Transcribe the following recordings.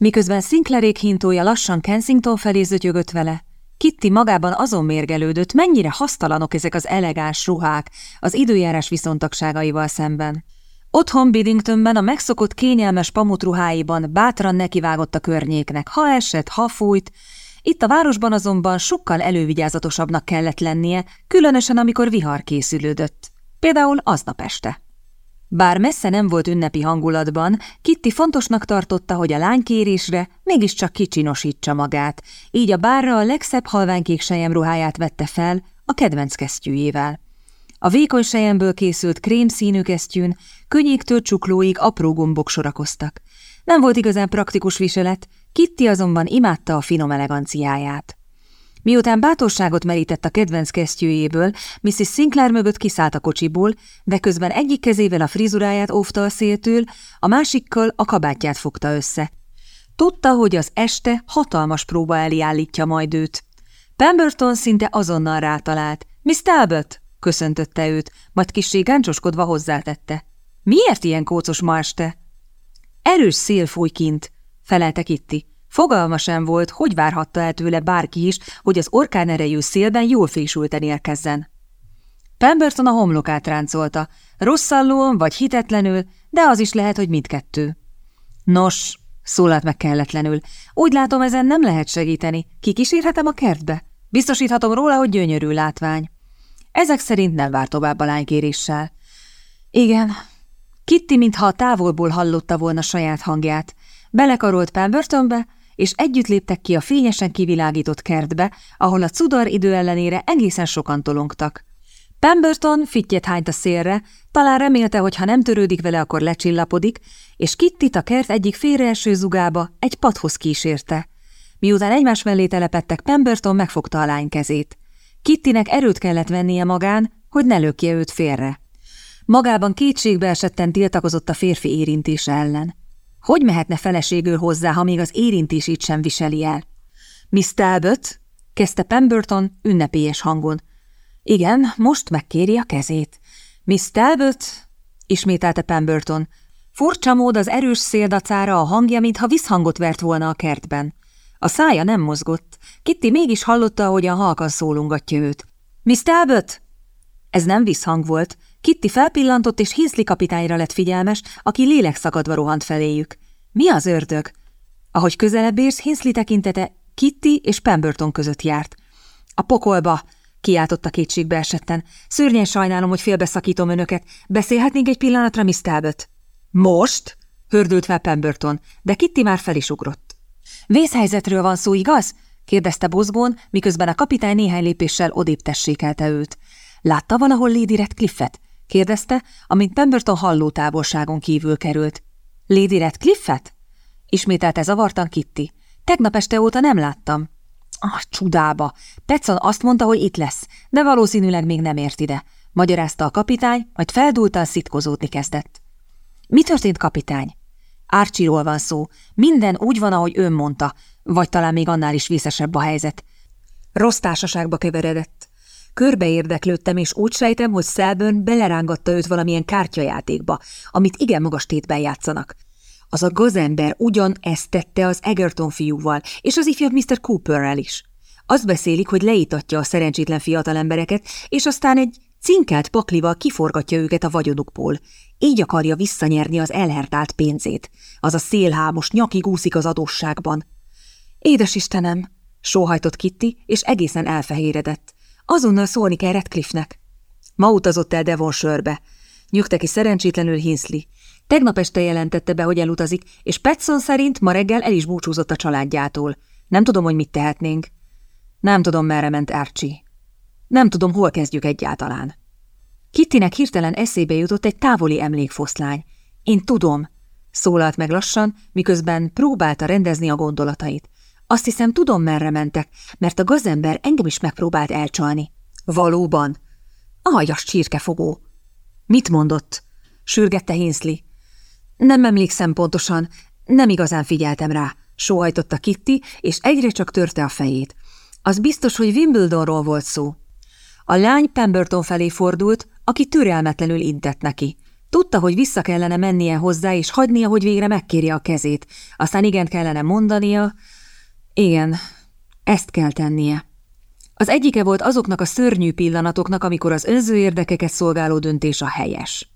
Miközben Sinclairék hintója lassan Kensington felé zötyögött vele, Kitty magában azon mérgelődött, mennyire hasztalanok ezek az elegáns ruhák az időjárás viszontagságaival szemben. Otthon Biddingtonben a megszokott kényelmes pamutruháiban bátran nekivágott a környéknek, ha esett, ha fújt, itt a városban azonban sokkal elővigyázatosabbnak kellett lennie, különösen amikor vihar készülődött. Például aznap este. Bár messze nem volt ünnepi hangulatban, Kitty fontosnak tartotta, hogy a lánykérésre mégiscsak kicsinosítsa magát, így a bárra a legszebb halványkék ruháját vette fel a kedvenc kesztyűjével. A vékony sejemből készült krémszínű kesztyűn könnyéktől csuklóig apró gombok sorakoztak. Nem volt igazán praktikus viselet, Kitty azonban imádta a finom eleganciáját. Miután bátorságot merített a kedvenc kesztyűjéből, Mrs. Sinclair mögött kiszállt a kocsiból, de közben egyik kezével a frizuráját óvta a széltől, a másikkal a kabátját fogta össze. Tudta, hogy az este hatalmas próba elé állítja majd őt. Pemberton szinte azonnal rátalált. – Miss Talbot! – köszöntötte őt, majd kissé gáncsoskodva hozzátette. – Miért ilyen kócos ma este? – Erős szél fúj kint – felelte Kitty. Fogalma sem volt, hogy várhatta el tőle bárki is, hogy az orkán erejű szélben jól fésülten érkezzen. Pemberton a homlokát ráncolta, rosszallóan vagy hitetlenül, de az is lehet, hogy mindkettő. Nos, szólalt meg kelletlenül, úgy látom, ezen nem lehet segíteni. Kikísérhetem a kertbe? Biztosíthatom róla, hogy gyönyörű látvány. Ezek szerint nem vár tovább a lánykéréssel. Igen. Kitty, mintha a távolból hallotta volna saját hangját. Belekarolt Pembertonbe, és együtt léptek ki a fényesen kivilágított kertbe, ahol a cudar idő ellenére egészen sokan tolongtak. Pemberton fittyet hányt a szélre, talán remélte, hogy ha nem törődik vele, akkor lecsillapodik, és Kittit a kert egyik félreeső zugába egy padhoz kísérte. Miután egymás mellé telepettek, Pemberton megfogta a lány kezét. Kittinek erőt kellett vennie magán, hogy ne lökje őt félre. Magában kétségbe esetten tiltakozott a férfi érintése ellen. Hogy mehetne feleségül hozzá, ha még az érintését sem viseli el? Miss Talbot, kezdte Pemberton ünnepélyes hangon. Igen, most megkéri a kezét. Miss Talbot, ismételte Pemberton. Furcsa mód az erős széldacára a hangja, mintha visszhangot vert volna a kertben. A szája nem mozgott. Kitty mégis hallotta, ahogyan halkan szólungatja őt. Miss Talbot! Ez nem visszhang volt, Kitty felpillantott, és Hinsley kapitányra lett figyelmes, aki lélekszakadva rohant feléjük. Mi az ördög? Ahogy közelebb érsz, Hinsley tekintete Kitty és Pemberton között járt. A pokolba! kiáltotta kétségbe esetten. Szörnyen sajnálom, hogy félbeszakítom önöket. Beszélhetnénk egy pillanatra, Miss Talbot? Most? hördült fel Pemberton, de Kitty már fel is ugrott. Vészhelyzetről van szó, igaz? kérdezte bozgón, miközben a kapitány néhány lépéssel odébb tessékelte őt. Látta valahol Lady Redcliffe-et? Kérdezte, amint Pemberton halló távolságon kívül került. Lady Redcliffe-et? Ismételte zavartan Kitty. Tegnap este óta nem láttam. Ah, csudába! Petson azt mondta, hogy itt lesz, de valószínűleg még nem ért ide. Magyarázta a kapitány, majd feldúltal szitkozódni kezdett. Mi történt, kapitány? Árcsiról van szó. Minden úgy van, ahogy ön mondta, vagy talán még annál is vészesebb a helyzet. Rossz társaságba keveredett. Körbeérdeklődtem, és úgy sejtem, hogy Szelbön belerángatta őt valamilyen kártyajátékba, amit igen magas tétben játszanak. Az a gazember ugyan ezt tette az Egerton fiúval, és az ifjabb Mr. Cooperrel is. Azt beszélik, hogy leítatja a szerencsétlen fiatalembereket, és aztán egy cinkelt paklival kiforgatja őket a vagyonukból. Így akarja visszanyerni az elhertált pénzét. Az a szélhámos nyakig úszik az adósságban. Édes Istenem! sóhajtott Kitty, és egészen elfehéredett. Azonnal szólni kell Redcliffe-nek. Ma utazott el Devonshire-be. Nyugta ki szerencsétlenül Hinsley. Tegnap este jelentette be, hogy elutazik, és Petson szerint ma reggel el is búcsúzott a családjától. Nem tudom, hogy mit tehetnénk. Nem tudom, merre ment Archie. Nem tudom, hol kezdjük egyáltalán. Kittinek hirtelen eszébe jutott egy távoli emlékfoszlány. Én tudom, szólalt meg lassan, miközben próbálta rendezni a gondolatait. Azt hiszem, tudom, merre mentek, mert a gazember engem is megpróbált elcsalni. Valóban? Aljas csirkefogó. Mit mondott? Sürgette Hinsley. Nem emlékszem pontosan, nem igazán figyeltem rá, sóhajtotta Kitty, és egyre csak törte a fejét. Az biztos, hogy Wimbledonról volt szó. A lány Pemberton felé fordult, aki türelmetlenül intett neki. Tudta, hogy vissza kellene mennie hozzá, és hagynia, hogy végre megkérje a kezét. Aztán igen kellene mondania. Igen, ezt kell tennie. Az egyike volt azoknak a szörnyű pillanatoknak, amikor az önző érdekeket szolgáló döntés a helyes.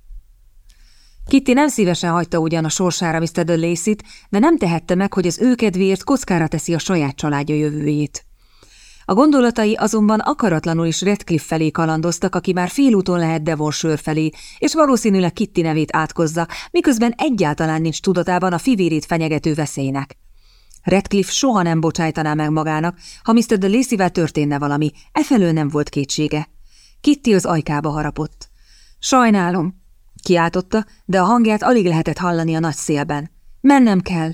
Kitty nem szívesen hagyta ugyan a sorsára Mr. lacy de nem tehette meg, hogy az ő kedvéért kockára teszi a saját családja jövőjét. A gondolatai azonban akaratlanul is Redcliffe felé kalandoztak, aki már félúton lehet Devonshire felé, és valószínűleg Kitty nevét átkozza, miközben egyáltalán nincs tudatában a fivérét fenyegető veszélynek. Redcliffe soha nem bocsájtaná meg magának, ha Mr. de Lacy-vel történne valami, efelől nem volt kétsége. Kitty az ajkába harapott. Sajnálom, kiáltotta, de a hangját alig lehetett hallani a nagy szélben. Mennem kell.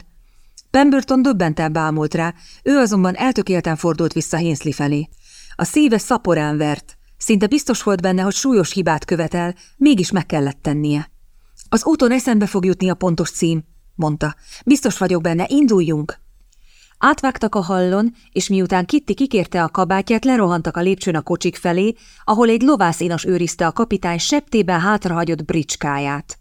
Pemberton döbbenten bámult rá, ő azonban eltökélten fordult vissza Hénszli felé. A szíve szaporán vert, szinte biztos volt benne, hogy súlyos hibát követel, mégis meg kellett tennie. Az úton eszembe fog jutni a pontos cím, mondta. Biztos vagyok benne, induljunk! Átvágtak a hallon, és miután Kitty kikérte a kabátját, lerohantak a lépcsőn a kocsik felé, ahol egy lovászénas őrizte a kapitány septében hátrahagyott bricskáját.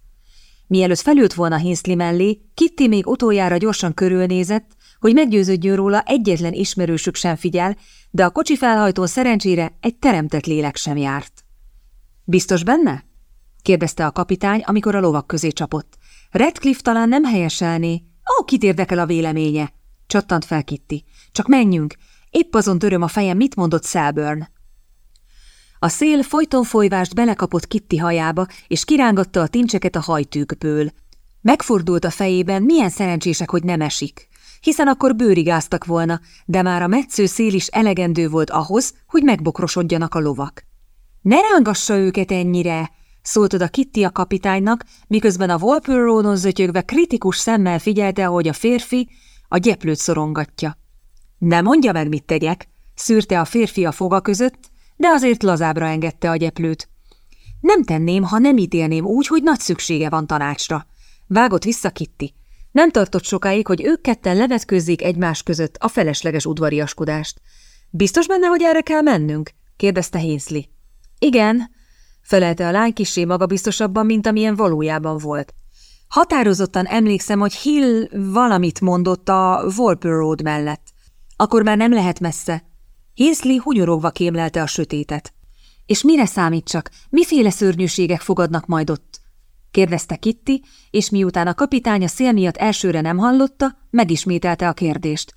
Mielőtt felült volna Hinsley mellé, Kitty még utoljára gyorsan körülnézett, hogy meggyőződjön róla egyetlen ismerősük sem figyel, de a kocsi felhajtón szerencsére egy teremtett lélek sem járt. – Biztos benne? – kérdezte a kapitány, amikor a lovak közé csapott. – Redcliffe talán nem helyeselné. Ó, kit érdekel a véleménye? Csattant fel Kitty. Csak menjünk. Épp azon töröm a fejem, mit mondott Selburn. A szél folyton folyvást belekapott Kitty hajába, és kirángatta a tincseket a hajtűkből. Megfordult a fejében, milyen szerencsések, hogy nem esik, hiszen akkor bőrigáztak volna, de már a metsző szél is elegendő volt ahhoz, hogy megbokrosodjanak a lovak. Ne rángassa őket ennyire, szólt oda Kitty a kapitánynak, miközben a Walpole Roadon zötyögve kritikus szemmel figyelte, hogy a férfi a gyeplőt szorongatja. Ne mondja meg, mit tegyek, szűrte a férfi a foga között, de azért lazábra engedte a gyeplőt. Nem tenném, ha nem ítélném úgy, hogy nagy szüksége van tanácsra. Vágott vissza Kitty. Nem tartott sokáig, hogy ők ketten levetkőzzék egymás között a felesleges udvariaskodást. Biztos benne, hogy erre kell mennünk? kérdezte Hénszli. Igen, felelte a lány kisé magabiztosabban, mint amilyen valójában volt. Határozottan emlékszem, hogy Hill valamit mondott a Walper Road mellett. Akkor már nem lehet messze. Hinsley hunyorogva kémlelte a sötétet. És mire számítsak? Miféle szörnyűségek fogadnak majd ott? kérdezte Kitty, és miután a kapitány a szél miatt elsőre nem hallotta, megismételte a kérdést.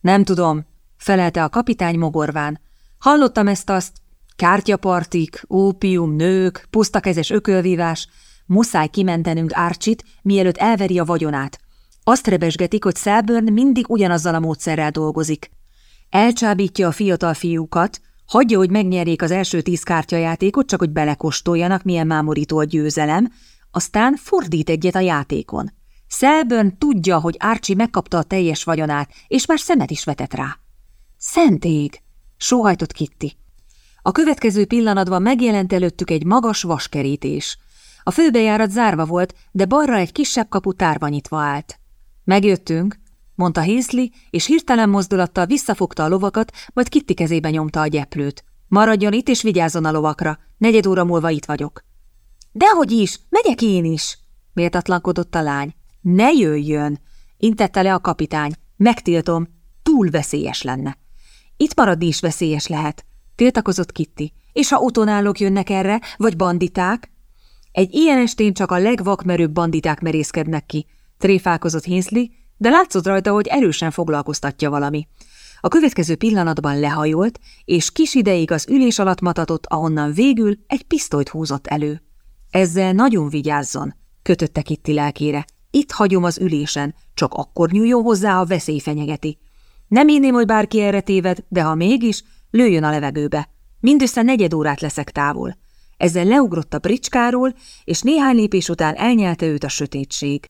Nem tudom, felelte a kapitány mogorván. Hallottam ezt-azt, kártyapartik, ópium, nők, pusztakezes ökölvívás, Muszáj kimentenünk Árcsit, mielőtt elveri a vagyonát. Azt rebesgetik, hogy Selburn mindig ugyanazzal a módszerrel dolgozik. Elcsábítja a fiatal fiúkat, hagyja, hogy megnyerjék az első tíz kártyajátékot, csak hogy belekostoljanak, milyen mámorító a győzelem, aztán fordít egyet a játékon. Selburn tudja, hogy Archie megkapta a teljes vagyonát, és már szemet is vetett rá. Szentég! sóhajtott Kitty. A következő pillanatban megjelent előttük egy magas vaskerítés. A főbejárat zárva volt, de balra egy kisebb kapu tárva nyitva állt. Megjöttünk, mondta Hészli, és hirtelen mozdulattal visszafogta a lovakat, majd Kitti kezébe nyomta a gyeplőt. Maradjon itt, és vigyázzon a lovakra. Negyed óra múlva itt vagyok. Dehogy is, megyek én is, méltatlankodott a lány. Ne jöjjön, intette le a kapitány. Megtiltom, túl veszélyes lenne. Itt maradni is veszélyes lehet, tiltakozott Kitti. És ha utonállók jönnek erre, vagy banditák? Egy ilyen estén csak a legvakmerőbb banditák merészkednek ki, tréfálkozott Hinsley, de látszott rajta, hogy erősen foglalkoztatja valami. A következő pillanatban lehajolt, és kis ideig az ülés alatt matatott, ahonnan végül egy pisztolyt húzott elő. Ezzel nagyon vigyázzon, kötötte Kitty lelkére. Itt hagyom az ülésen, csak akkor nyújjon hozzá, a veszély fenyegeti. Nem inném, hogy bárki erre téved, de ha mégis, lőjön a levegőbe. Mindössze negyed órát leszek távol. Ezzel leugrott a bricskáról, és néhány lépés után elnyelte őt a sötétség.